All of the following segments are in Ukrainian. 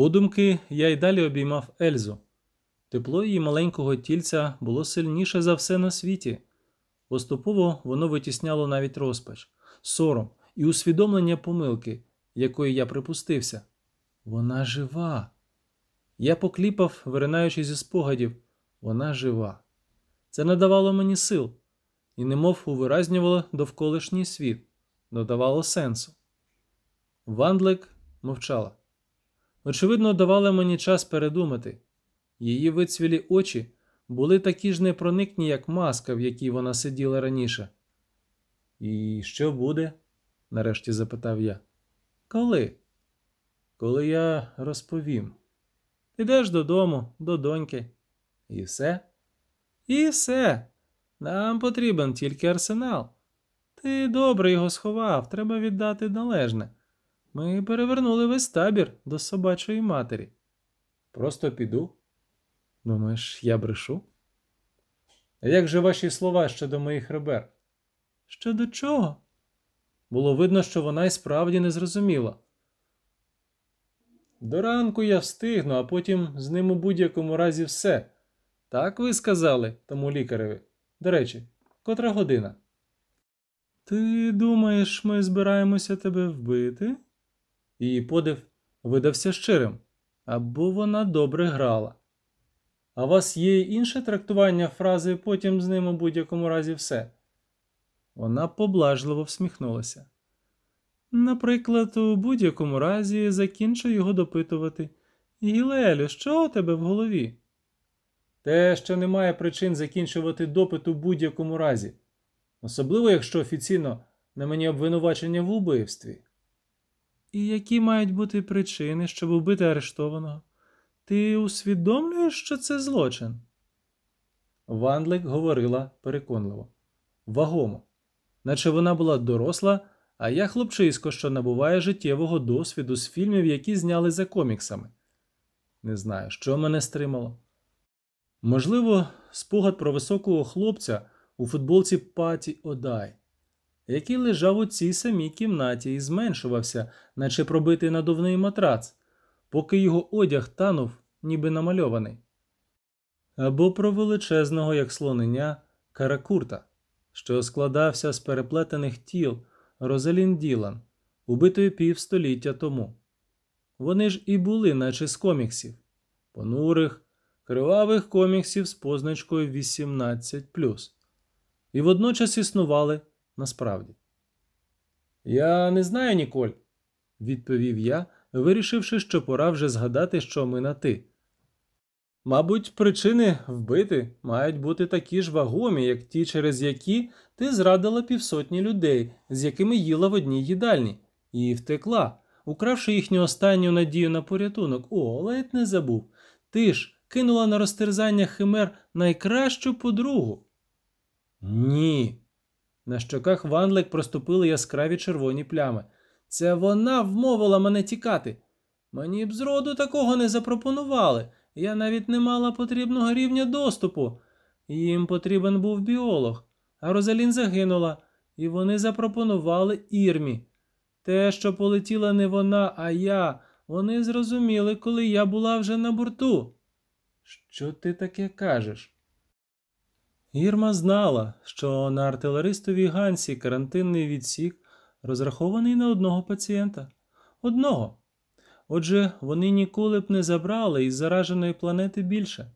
Подумки я й далі обіймав Ельзу. Тепло її маленького тільця було сильніше за все на світі. Поступово воно витісняло навіть розпач, сором і усвідомлення помилки, якої я припустився. Вона жива. Я покліпав, виринаючи зі спогадів. Вона жива. Це надавало мені сил і немов увиразнювало довколишній світ, додавало сенсу. Вандлик мовчала. Очевидно, давала мені час передумати. Її вицвілі очі були такі ж непроникні, як маска, в якій вона сиділа раніше. І що буде? нарешті запитав я. Коли? Коли я розповім. Ідеш додому, до доньки. І все? І все. Нам потрібен тільки арсенал. Ти добре його сховав, треба віддати належне. Ми перевернули весь табір до собачої матері. Просто піду. Думаєш, я брешу? А як же ваші слова щодо моїх ребер? Щодо чого? Було видно, що вона й справді не зрозуміла. До ранку я встигну, а потім з ним у будь-якому разі все. Так ви сказали тому лікареві. До речі, котра година? Ти думаєш, ми збираємося тебе вбити? Її подив видався щирим, або вона добре грала. А у вас є інше трактування фрази потім з ним у будь-якому разі все. Вона поблажливо всміхнулася. Наприклад, у будь-якому разі закінчу його допитувати. Гілелю, що у тебе в голові? Те, що немає причин закінчувати допит у будь-якому разі, особливо якщо офіційно на мені обвинувачення в убивстві. І які мають бути причини, щоб убити арештованого? Ти усвідомлюєш, що це злочин? Вандлик говорила переконливо, вагомо, наче вона була доросла, а я хлопчисько, що набуває життєвого досвіду з фільмів, які зняли за коміксами. Не знаю, що мене стримало. Можливо, спогад про високого хлопця у футболці Паті Одай, який лежав у цій самій кімнаті і зменшувався, наче пробитий надувний матрац, поки його одяг танув, ніби намальований. Або про величезного, як слонення, каракурта, що складався з переплетених тіл Розалін Ділан, убитої півстоліття тому. Вони ж і були, наче з коміксів, понурих, кривавих коміксів з позначкою 18 і водночас існували насправді. Я не знаю, Ніколь, відповів я, вирішивши, що пора вже згадати, що ми на ти. Мабуть, причини вбити мають бути такі ж вагомі, як ті, через які ти зрадила півсотні людей, з якими їла в одній їдальні, і втекла, укравши їхню останню надію на порятунок. О, ледь не забув. Ти ж кинула на розтерзання химер найкращу подругу. Ні. На щоках Ванлик проступили яскраві червоні плями. Це вона вмовила мене тікати. Мені б зроду такого не запропонували. Я навіть не мала потрібного рівня доступу. Їм потрібен був біолог, а Розалін загинула, і вони запропонували Ірмі. Те, що полетіла не вона, а я, вони зрозуміли, коли я була вже на борту. Що ти таке кажеш? Ірма знала, що на артилеристовій Гансі карантинний відсік розрахований на одного пацієнта. Одного. Отже, вони ніколи б не забрали із зараженої планети більше.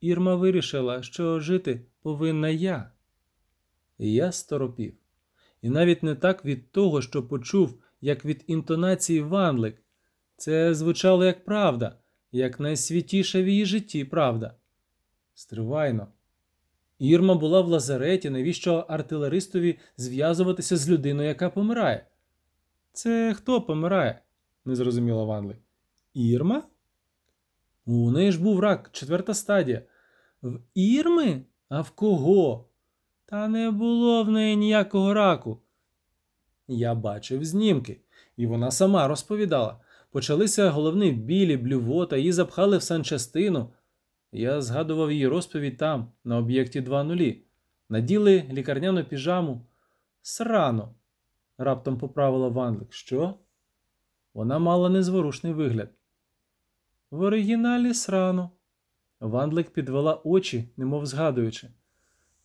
Ірма вирішила, що жити повинна я. Я сторопів. І навіть не так від того, що почув, як від інтонації Ванлик. Це звучало як правда, як найсвятіша в її житті правда. Стривайно. Ірма була в лазареті, навіщо артилеристові зв'язуватися з людиною, яка помирає? Це хто помирає? не зрозуміла Ванли. Ірма? У неї ж був рак, четверта стадія. В Ірми? А в кого? Та не було в неї ніякого раку. Я бачив знімки, і вона сама розповідала. Почалися головні білі, блювота, її запхали в санчастину. Я згадував її розповідь там, на об'єкті 2.0. Наділи лікарняну піжаму. Срано, раптом поправила Ванлик. Що? Вона мала незворушний вигляд. В оригіналі срано. Вандлик підвела очі, немов згадуючи.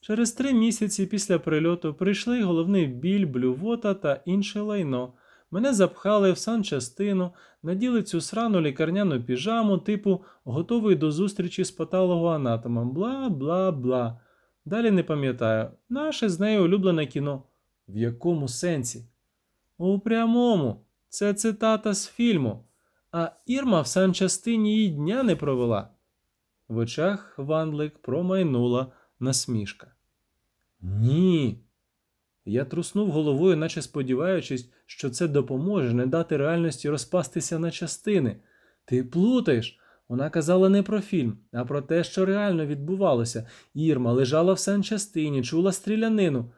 Через три місяці після прильоту прийшли головний біль, блювота та інше лайно. Мене запхали в санчастину, наділи цю срану лікарняну піжаму, типу готовий до зустрічі з патологоанатомом. Бла бла бла. Далі не пам'ятаю. Наше з нею улюблене кіно. В якому сенсі? У прямому. Це цитата з фільму. А Ірма в санчастині їй дня не провела. В очах Вандлик промайнула насмішка. Ні. Я труснув головою, наче сподіваючись, що це допоможе не дати реальності розпастися на частини. Ти плутаєш. Вона казала не про фільм, а про те, що реально відбувалося. Ірма лежала в санчастині, чула стрілянину.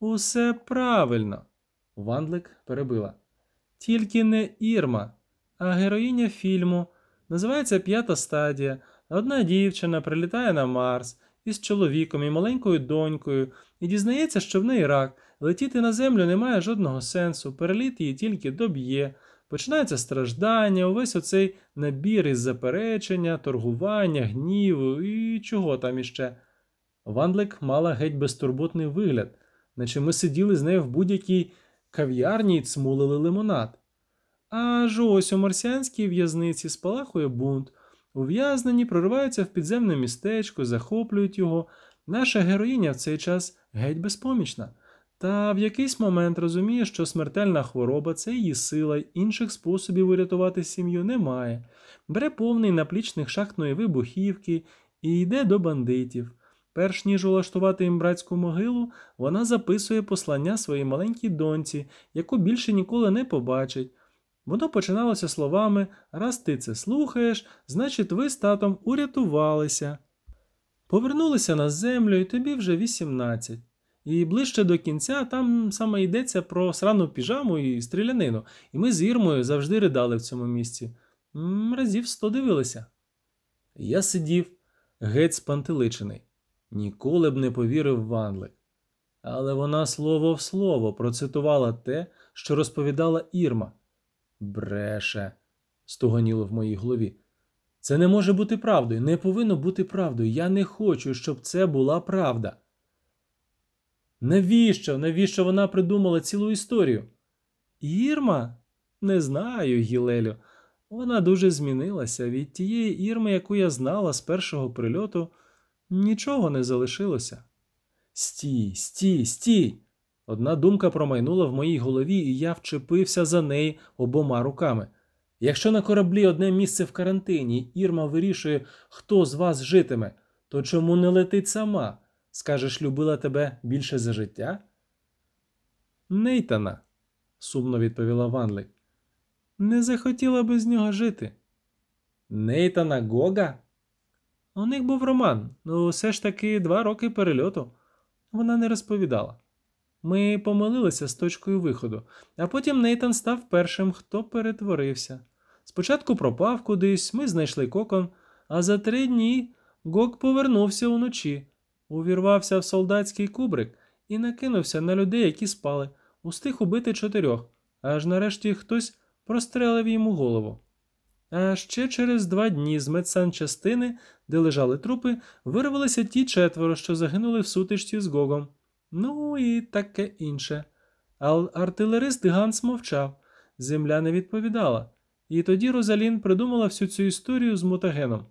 Усе правильно. Вандлик перебила. Тільки не Ірма, а героїня фільму. Називається П'ята стадія. Одна дівчина прилітає на Марс із чоловіком і маленькою донькою і дізнається, що в неї рак. Летіти на землю немає жодного сенсу, переліт її тільки доб'є. Починається страждання, увесь оцей набір із заперечення, торгування, гніву і чого там іще. Вандлик мала геть безтурботний вигляд, наче ми сиділи з нею в будь-якій кав'ярні і цмулили лимонад. Аж ось у марсіанській в'язниці спалахує бунт. Ув'язнені прориваються в підземне містечко, захоплюють його. Наша героїня в цей час геть безпомічна. Та в якийсь момент розуміє, що смертельна хвороба це її сила, інших способів урятувати сім'ю немає. Бере повний наплічник шахтної вибухівки і йде до бандитів. Перш ніж улаштувати їм братську могилу, вона записує послання своїй маленькій доньці, яку більше ніколи не побачить. Воно починалося словами Раз ти це слухаєш, значить ви з татом урятувалися. Повернулися на землю, і тобі вже 18. І ближче до кінця там саме йдеться про срану піжаму і стрілянину, і ми з Ірмою завжди ридали в цьому місці. Разів сто дивилися. Я сидів геть спантеличений. Ніколи б не повірив Ванлик. Але вона слово в слово процитувала те, що розповідала Ірма. Бреше, стуганіло в моїй голові. Це не може бути правдою, не повинно бути правдою. Я не хочу, щоб це була правда. Навіщо? Навіщо вона придумала цілу історію? Ірма? Не знаю, Гілелю. Вона дуже змінилася. Від тієї Ірми, яку я знала з першого прильоту, нічого не залишилося. Стій, стій, стій. Одна думка промайнула в моїй голові, і я вчепився за неї обома руками. Якщо на кораблі одне місце в карантині, Ірма вирішує, хто з вас житиме, то чому не летить сама? Скажеш, любила тебе більше за життя? Нейтана, сумно відповіла Ванлик. Не захотіла би з нього жити. Нейтана Гога? У них був роман, ну все ж таки два роки перельоту. Вона не розповідала. Ми помилилися з точкою виходу, а потім Нейтан став першим, хто перетворився. Спочатку пропав кудись, ми знайшли кокон, а за три дні Гог повернувся уночі, увірвався в солдатський кубрик і накинувся на людей, які спали, устиг убити чотирьох, аж нарешті хтось прострелив йому голову. А ще через два дні з медсанчастини, де лежали трупи, вирвалися ті четверо, що загинули в сутичці з Гогом. Ну і таке інше. А артилерист Ганс мовчав, земля не відповідала. І тоді Розалін придумала всю цю історію з мутагеном.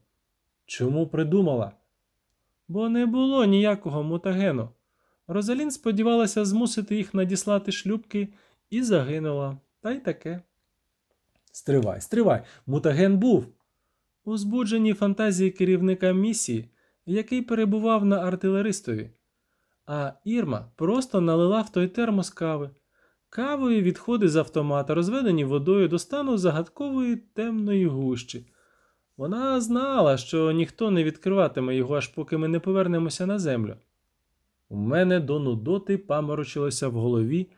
Чому придумала? Бо не було ніякого мутагену. Розалін сподівалася змусити їх надіслати шлюбки і загинула. Та й таке. Стривай, стривай, мутаген був. У збудженій фантазії керівника місії, який перебував на артилеристові. А Ірма просто налила в той термос кави. Кавою відходи з автомата, розведені водою до стану загадкової темної гущі. Вона знала, що ніхто не відкриватиме його, аж поки ми не повернемося на землю. У мене до нудоти паморочилося в голові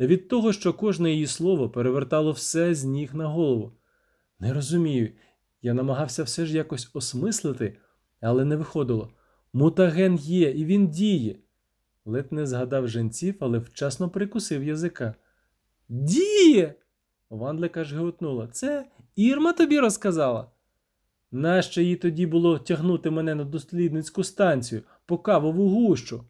від того, що кожне її слово перевертало все з ніг на голову. Не розумію, я намагався все ж якось осмислити, але не виходило. Мутаген є, і він діє. Ледь не згадав женців, але вчасно прикусив язика. Діє. Вандлика ж гиготнула. Це Ірма тобі розказала. Нащо їй тоді було тягнути мене на дослідницьку станцію по кавову гущу?